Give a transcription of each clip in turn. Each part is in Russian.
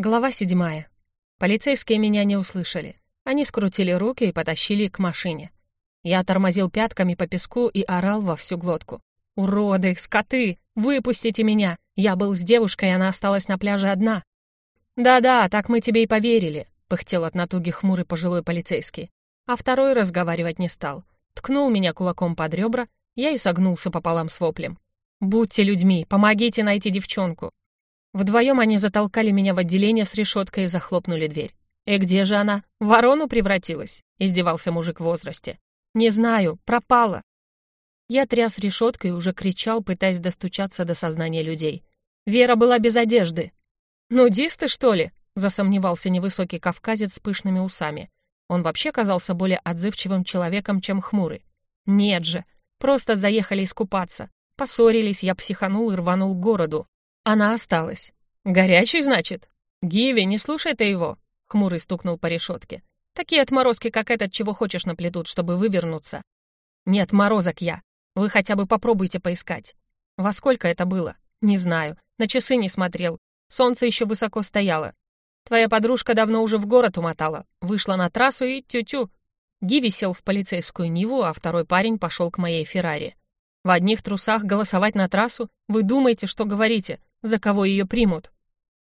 Глава седьмая. Полицейские меня не услышали. Они скрутили руки и потащили к машине. Я тормозил пятками по песку и орал во всю глотку. «Уроды, скоты! Выпустите меня! Я был с девушкой, и она осталась на пляже одна!» «Да-да, так мы тебе и поверили», — пыхтел от натуги хмурый пожилой полицейский. А второй разговаривать не стал. Ткнул меня кулаком под ребра, я и согнулся пополам с воплем. «Будьте людьми, помогите найти девчонку!» Вдвоем они затолкали меня в отделение с решеткой и захлопнули дверь. «И где же она? Ворону превратилась?» — издевался мужик в возрасте. «Не знаю, пропала». Я тряс решеткой и уже кричал, пытаясь достучаться до сознания людей. Вера была без одежды. «Нудисты, что ли?» — засомневался невысокий кавказец с пышными усами. Он вообще казался более отзывчивым человеком, чем хмурый. «Нет же, просто заехали искупаться. Поссорились, я психанул и рванул к городу. Она осталась. «Горячий, значит?» «Гиви, не слушай ты его!» Хмурый стукнул по решетке. «Такие отморозки, как этот, чего хочешь наплетут, чтобы вывернуться». «Не отморозок я. Вы хотя бы попробуйте поискать». «Во сколько это было?» «Не знаю. На часы не смотрел. Солнце еще высоко стояло. Твоя подружка давно уже в город умотала. Вышла на трассу и тю-тю». Гиви сел в полицейскую Ниву, а второй парень пошел к моей Феррари. «В одних трусах голосовать на трассу? Вы думаете, что говорите? За кого ее примут.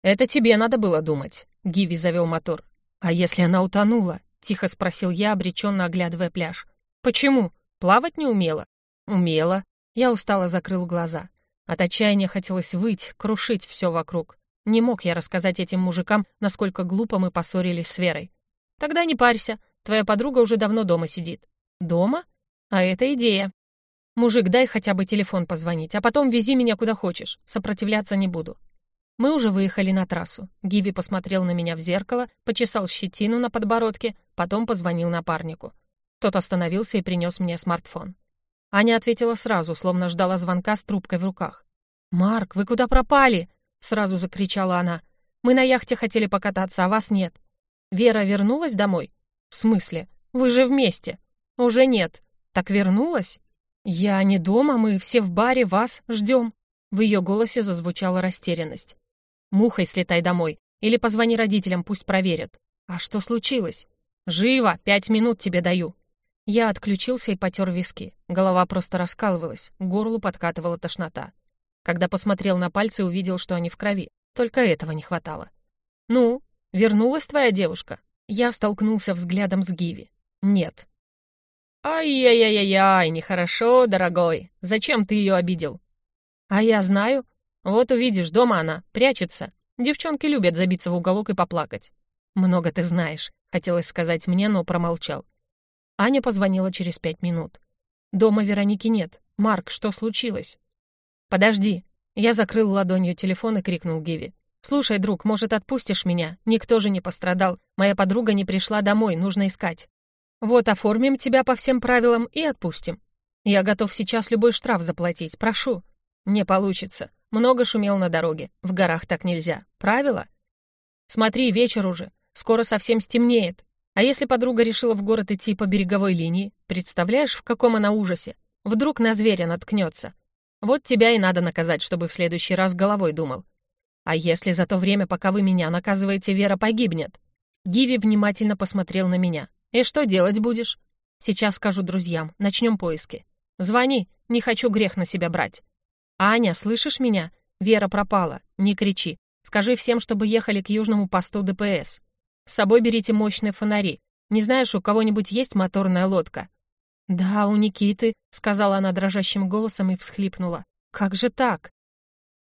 «Это тебе надо было думать», — Гиви завел мотор. «А если она утонула?» — тихо спросил я, обреченно оглядывая пляж. «Почему? Плавать не умела?» «Умела». Я устало закрыл глаза. От отчаяния хотелось выть, крушить все вокруг. Не мог я рассказать этим мужикам, насколько глупо мы поссорились с Верой. «Тогда не парься, твоя подруга уже давно дома сидит». «Дома? А это идея. «Мужик, дай хотя бы телефон позвонить, а потом вези меня куда хочешь. Сопротивляться не буду». Мы уже выехали на трассу. Гиви посмотрел на меня в зеркало, почесал щетину на подбородке, потом позвонил напарнику. Тот остановился и принес мне смартфон. Аня ответила сразу, словно ждала звонка с трубкой в руках. «Марк, вы куда пропали?» — сразу закричала она. «Мы на яхте хотели покататься, а вас нет». «Вера вернулась домой?» «В смысле? Вы же вместе». «Уже нет». «Так вернулась?» «Я не дома, мы все в баре, вас ждем». В ее голосе зазвучала растерянность. «Мухой слетай домой, или позвони родителям, пусть проверят». «А что случилось?» «Живо, пять минут тебе даю». Я отключился и потер виски. Голова просто раскалывалась, горлу подкатывала тошнота. Когда посмотрел на пальцы, увидел, что они в крови. Только этого не хватало. «Ну, вернулась твоя девушка?» Я столкнулся взглядом с Гиви. «Нет, «Ай-яй-яй-яй, нехорошо, дорогой. Зачем ты ее обидел?» «А я знаю. Вот увидишь, дома она, прячется. Девчонки любят забиться в уголок и поплакать». «Много ты знаешь», — хотелось сказать мне, но промолчал. Аня позвонила через пять минут. «Дома Вероники нет. Марк, что случилось?» «Подожди». Я закрыл ладонью телефон и крикнул Гиви. «Слушай, друг, может, отпустишь меня? Никто же не пострадал. Моя подруга не пришла домой, нужно искать». Вот оформим тебя по всем правилам и отпустим. Я готов сейчас любой штраф заплатить, прошу. Не получится. Много шумел на дороге. В горах так нельзя. Правила? Смотри, вечер уже. Скоро совсем стемнеет. А если подруга решила в город идти по береговой линии, представляешь, в каком она ужасе? Вдруг на зверя наткнется. Вот тебя и надо наказать, чтобы в следующий раз головой думал. А если за то время, пока вы меня наказываете, Вера погибнет? Гиви внимательно посмотрел на меня. «И что делать будешь?» «Сейчас скажу друзьям. Начнем поиски. Звони, не хочу грех на себя брать». «Аня, слышишь меня? Вера пропала. Не кричи. Скажи всем, чтобы ехали к южному посту ДПС. С собой берите мощные фонари. Не знаешь, у кого-нибудь есть моторная лодка?» «Да, у Никиты», — сказала она дрожащим голосом и всхлипнула. «Как же так?»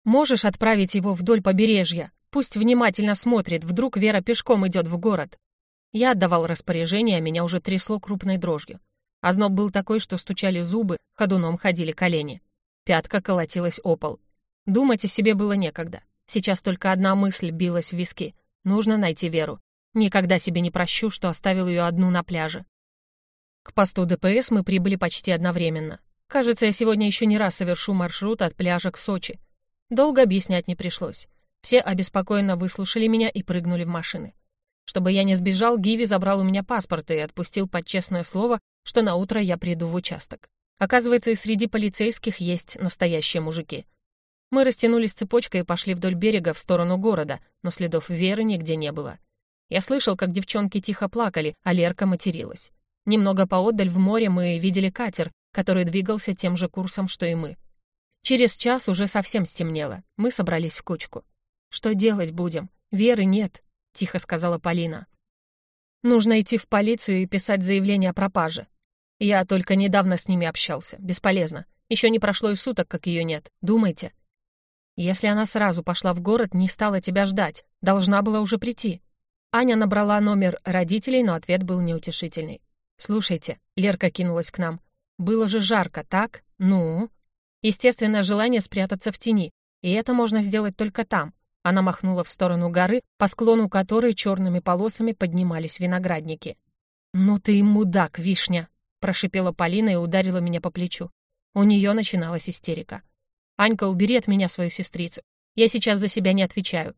«Можешь отправить его вдоль побережья? Пусть внимательно смотрит, вдруг Вера пешком идет в город. Я отдавал распоряжение, а меня уже трясло крупной дрожью. Озноб был такой, что стучали зубы, ходуном ходили колени. Пятка колотилась о пол. Думать о себе было некогда. Сейчас только одна мысль билась в виски. Нужно найти Веру. Никогда себе не прощу, что оставил ее одну на пляже. К посту ДПС мы прибыли почти одновременно. Кажется, я сегодня еще не раз совершу маршрут от пляжа к Сочи. Долго объяснять не пришлось. Все обеспокоенно выслушали меня и прыгнули в машины. Чтобы я не сбежал, Гиви забрал у меня паспорт и отпустил под честное слово, что на утро я приду в участок. Оказывается, и среди полицейских есть настоящие мужики. Мы растянулись цепочкой и пошли вдоль берега в сторону города, но следов Веры нигде не было. Я слышал, как девчонки тихо плакали, а Лерка материлась. Немного поодаль в море мы видели катер, который двигался тем же курсом, что и мы. Через час уже совсем стемнело. Мы собрались в кучку. «Что делать будем? Веры нет», — тихо сказала Полина. «Нужно идти в полицию и писать заявление о пропаже. Я только недавно с ними общался. Бесполезно. Еще не прошло и суток, как ее нет. Думайте. Если она сразу пошла в город, не стала тебя ждать, должна была уже прийти. Аня набрала номер родителей, но ответ был неутешительный. «Слушайте», — Лерка кинулась к нам, — «было же жарко, так? Ну?» Естественное желание спрятаться в тени, и это можно сделать только там. Она махнула в сторону горы, по склону которой черными полосами поднимались виноградники. «Ну ты и мудак, вишня!» — прошипела Полина и ударила меня по плечу. У нее начиналась истерика. «Анька, убери от меня свою сестрицу. Я сейчас за себя не отвечаю».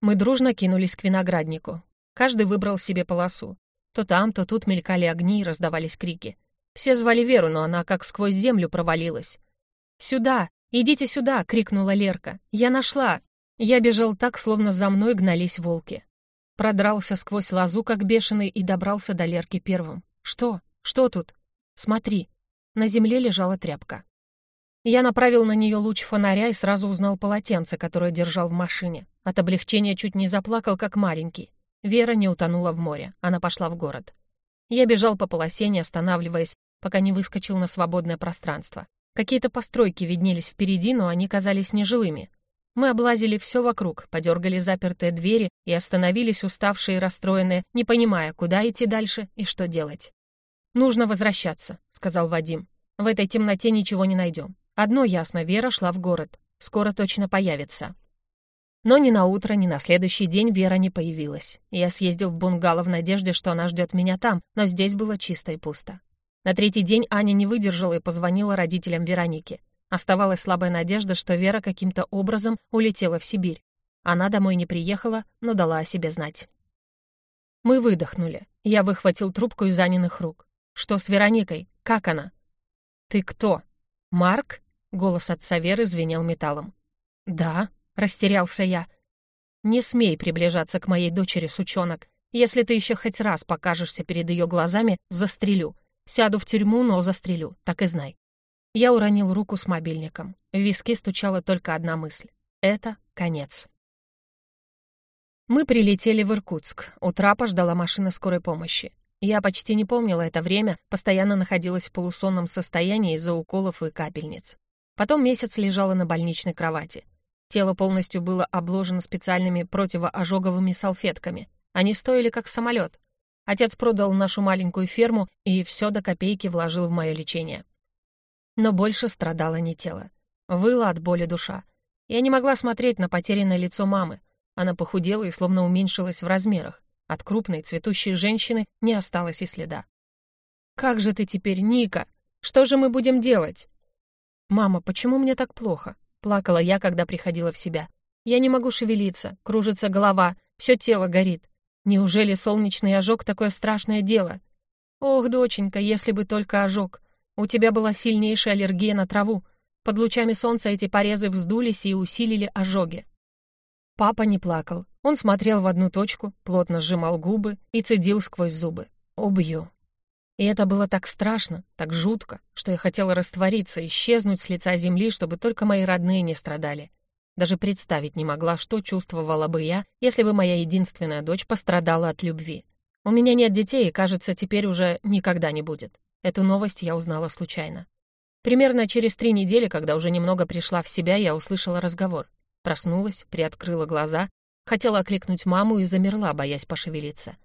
Мы дружно кинулись к винограднику. Каждый выбрал себе полосу. То там, то тут мелькали огни и раздавались крики. Все звали Веру, но она как сквозь землю провалилась. «Сюда! Идите сюда!» — крикнула Лерка. «Я нашла!» Я бежал так, словно за мной гнались волки. Продрался сквозь лозу, как бешеный, и добрался до Лерки первым. «Что? Что тут?» «Смотри». На земле лежала тряпка. Я направил на нее луч фонаря и сразу узнал полотенце, которое держал в машине. От облегчения чуть не заплакал, как маленький. Вера не утонула в море, она пошла в город. Я бежал по полосе, не останавливаясь, пока не выскочил на свободное пространство. Какие-то постройки виднелись впереди, но они казались нежилыми. Мы облазили все вокруг, подергали запертые двери и остановились уставшие и расстроенные, не понимая, куда идти дальше и что делать. «Нужно возвращаться», — сказал Вадим. «В этой темноте ничего не найдем. Одно ясно, Вера шла в город. Скоро точно появится. Но ни на утро, ни на следующий день Вера не появилась. Я съездил в бунгало в надежде, что она ждет меня там, но здесь было чисто и пусто. На третий день Аня не выдержала и позвонила родителям Вероники. Оставалась слабая надежда, что Вера каким-то образом улетела в Сибирь. Она домой не приехала, но дала о себе знать. Мы выдохнули. Я выхватил трубку из Аниных рук. «Что с Вероникой? Как она?» «Ты кто?» «Марк?» Голос отца Веры звенел металлом. «Да», — растерялся я. «Не смей приближаться к моей дочери, сучонок. Если ты еще хоть раз покажешься перед ее глазами, застрелю. Сяду в тюрьму, но застрелю, так и знай». Я уронил руку с мобильником. В виски стучала только одна мысль. Это конец. Мы прилетели в Иркутск. У трапа ждала машина скорой помощи. Я почти не помнила это время, постоянно находилась в полусонном состоянии из-за уколов и капельниц. Потом месяц лежала на больничной кровати. Тело полностью было обложено специальными противоожоговыми салфетками. Они стоили как самолет. Отец продал нашу маленькую ферму и все до копейки вложил в мое лечение. Но больше страдало не тело. Выла от боли душа. Я не могла смотреть на потерянное лицо мамы. Она похудела и словно уменьшилась в размерах. От крупной цветущей женщины не осталось и следа. «Как же ты теперь, Ника? Что же мы будем делать?» «Мама, почему мне так плохо?» — плакала я, когда приходила в себя. «Я не могу шевелиться, кружится голова, все тело горит. Неужели солнечный ожог такое страшное дело? Ох, доченька, если бы только ожог. У тебя была сильнейшая аллергия на траву. Под лучами солнца эти порезы вздулись и усилили ожоги». Папа не плакал. Он смотрел в одну точку, плотно сжимал губы и цедил сквозь зубы. «Убью, и это было так страшно, так жутко, что я хотела раствориться, исчезнуть с лица земли, чтобы только мои родные не страдали. Даже представить не могла, что чувствовала бы я, если бы моя единственная дочь пострадала от любви. У меня нет детей, и, кажется, теперь уже никогда не будет. Эту новость я узнала случайно. Примерно через три недели, когда уже немного пришла в себя, я услышала разговор. Проснулась, приоткрыла глаза, хотела окликнуть маму и замерла, боясь пошевелиться.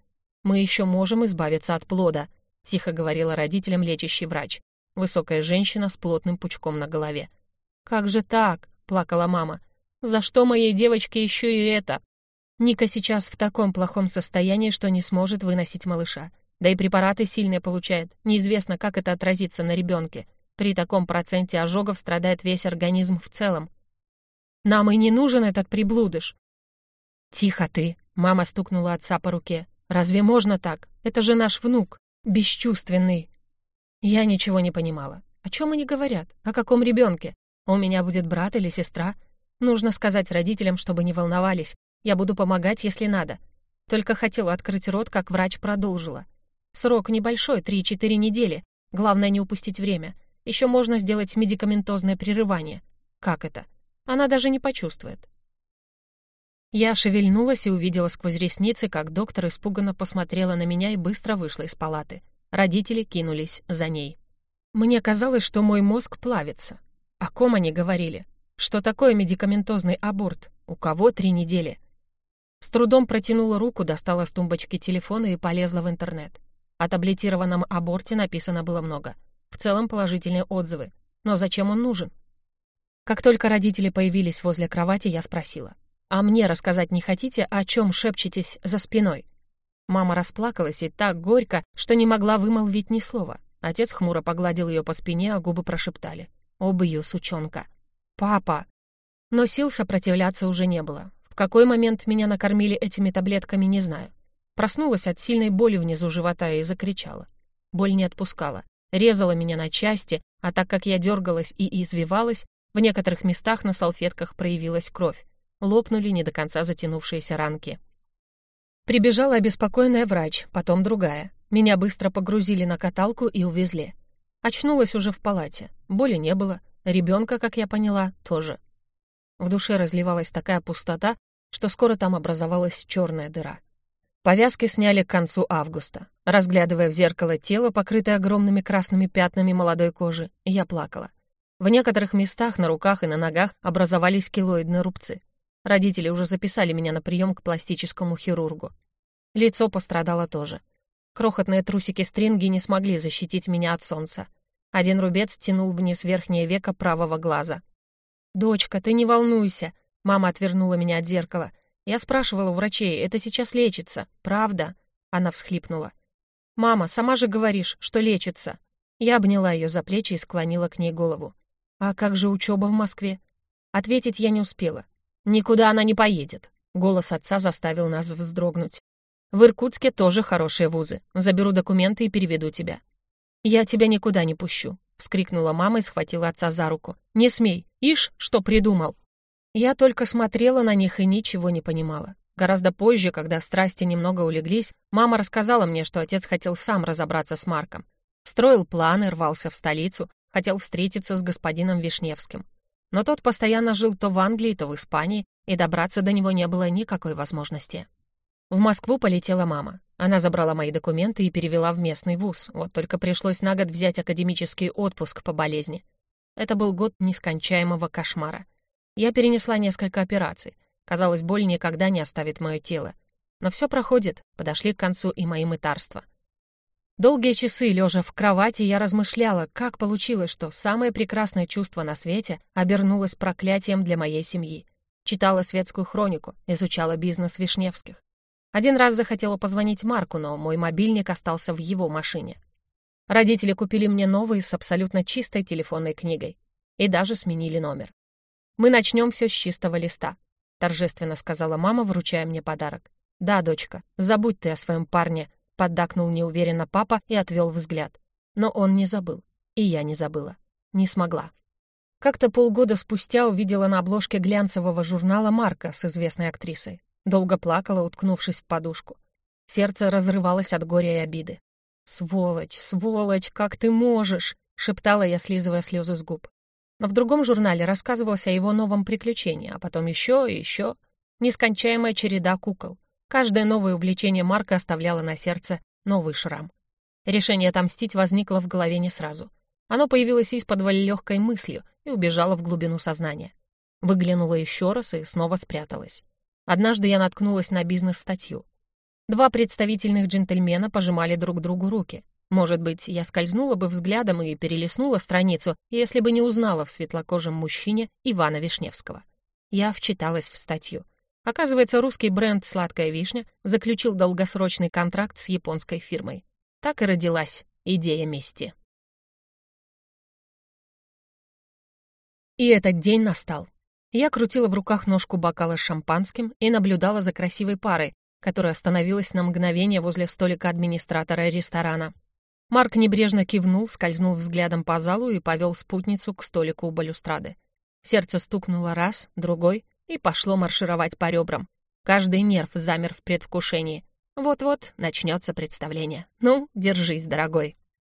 «Мы еще можем избавиться от плода», тихо говорила родителям лечащий врач. Высокая женщина с плотным пучком на голове. «Как же так?» — плакала мама. «За что моей девочке еще и это?» Ника сейчас в таком плохом состоянии, что не сможет выносить малыша. Да и препараты сильные получает. Неизвестно, как это отразится на ребенке. При таком проценте ожогов страдает весь организм в целом. «Нам и не нужен этот приблудыш!» «Тихо ты!» — мама стукнула отца по руке. «Разве можно так? Это же наш внук!» бесчувственный. Я ничего не понимала. О чем они говорят? О каком ребенке? У меня будет брат или сестра? Нужно сказать родителям, чтобы не волновались. Я буду помогать, если надо. Только хотела открыть рот, как врач продолжила. Срок небольшой, 3-4 недели. Главное не упустить время. Еще можно сделать медикаментозное прерывание. Как это? Она даже не почувствует. Я шевельнулась и увидела сквозь ресницы, как доктор испуганно посмотрела на меня и быстро вышла из палаты. Родители кинулись за ней. Мне казалось, что мой мозг плавится. О ком они говорили? Что такое медикаментозный аборт? У кого три недели? С трудом протянула руку, достала с тумбочки телефона и полезла в интернет. О таблетированном аборте написано было много. В целом положительные отзывы. Но зачем он нужен? Как только родители появились возле кровати, я спросила. «А мне рассказать не хотите, о чем шепчетесь за спиной?» Мама расплакалась и так горько, что не могла вымолвить ни слова. Отец хмуро погладил ее по спине, а губы прошептали. «Убью, сучонка!» «Папа!» Но сил сопротивляться уже не было. В какой момент меня накормили этими таблетками, не знаю. Проснулась от сильной боли внизу живота и закричала. Боль не отпускала, резала меня на части, а так как я дергалась и извивалась, в некоторых местах на салфетках проявилась кровь. Лопнули не до конца затянувшиеся ранки. Прибежала обеспокоенная врач, потом другая. Меня быстро погрузили на каталку и увезли. Очнулась уже в палате. Боли не было, Ребенка, как я поняла, тоже. В душе разливалась такая пустота, что скоро там образовалась черная дыра. Повязки сняли к концу августа. Разглядывая в зеркало тело, покрытое огромными красными пятнами молодой кожи, я плакала. В некоторых местах на руках и на ногах образовались килоидные рубцы. Родители уже записали меня на прием к пластическому хирургу. Лицо пострадало тоже. Крохотные трусики-стринги не смогли защитить меня от солнца. Один рубец тянул вниз верхнее веко правого глаза. «Дочка, ты не волнуйся!» Мама отвернула меня от зеркала. Я спрашивала у врачей, это сейчас лечится, правда? Она всхлипнула. «Мама, сама же говоришь, что лечится». Я обняла ее за плечи и склонила к ней голову. «А как же учеба в Москве?» Ответить я не успела. «Никуда она не поедет», — голос отца заставил нас вздрогнуть. «В Иркутске тоже хорошие вузы. Заберу документы и переведу тебя. «Я тебя никуда не пущу», — вскрикнула мама и схватила отца за руку. «Не смей! Ишь, что придумал!» Я только смотрела на них и ничего не понимала. Гораздо позже, когда страсти немного улеглись, мама рассказала мне, что отец хотел сам разобраться с Марком. Строил планы, рвался в столицу, хотел встретиться с господином Вишневским. Но тот постоянно жил то в Англии, то в Испании, и добраться до него не было никакой возможности. В Москву полетела мама. Она забрала мои документы и перевела в местный вуз, вот только пришлось на год взять академический отпуск по болезни. Это был год нескончаемого кошмара. Я перенесла несколько операций. Казалось, боль никогда не оставит мое тело. Но все проходит, подошли к концу и мои мытарства. Долгие часы, лежа в кровати, я размышляла, как получилось, что самое прекрасное чувство на свете обернулось проклятием для моей семьи. Читала светскую хронику, изучала бизнес Вишневских. Один раз захотела позвонить Марку, но мой мобильник остался в его машине. Родители купили мне новый с абсолютно чистой телефонной книгой. И даже сменили номер. «Мы начнем все с чистого листа», — торжественно сказала мама, вручая мне подарок. «Да, дочка, забудь ты о своем парне», — поддакнул неуверенно папа и отвел взгляд. Но он не забыл. И я не забыла. Не смогла. Как-то полгода спустя увидела на обложке глянцевого журнала Марка с известной актрисой. Долго плакала, уткнувшись в подушку. Сердце разрывалось от горя и обиды. «Сволочь, сволочь, как ты можешь!» — шептала я, слизывая слезы с губ. Но в другом журнале рассказывалось о его новом приключении, а потом еще и еще. Нескончаемая череда кукол. Каждое новое увлечение Марка оставляло на сердце новый шрам. Решение отомстить возникло в голове не сразу. Оно появилось из-под легкой мыслью и убежало в глубину сознания. Выглянуло еще раз и снова спряталось. Однажды я наткнулась на бизнес-статью. Два представительных джентльмена пожимали друг другу руки. Может быть, я скользнула бы взглядом и перелистнула страницу, если бы не узнала в светлокожем мужчине Ивана Вишневского. Я вчиталась в статью. Оказывается, русский бренд «Сладкая вишня» заключил долгосрочный контракт с японской фирмой. Так и родилась идея мести. И этот день настал. Я крутила в руках ножку бокала с шампанским и наблюдала за красивой парой, которая остановилась на мгновение возле столика администратора ресторана. Марк небрежно кивнул, скользнул взглядом по залу и повел спутницу к столику у балюстрады. Сердце стукнуло раз, другой и пошло маршировать по ребрам. Каждый нерв замер в предвкушении. Вот-вот начнется представление. Ну, держись, дорогой.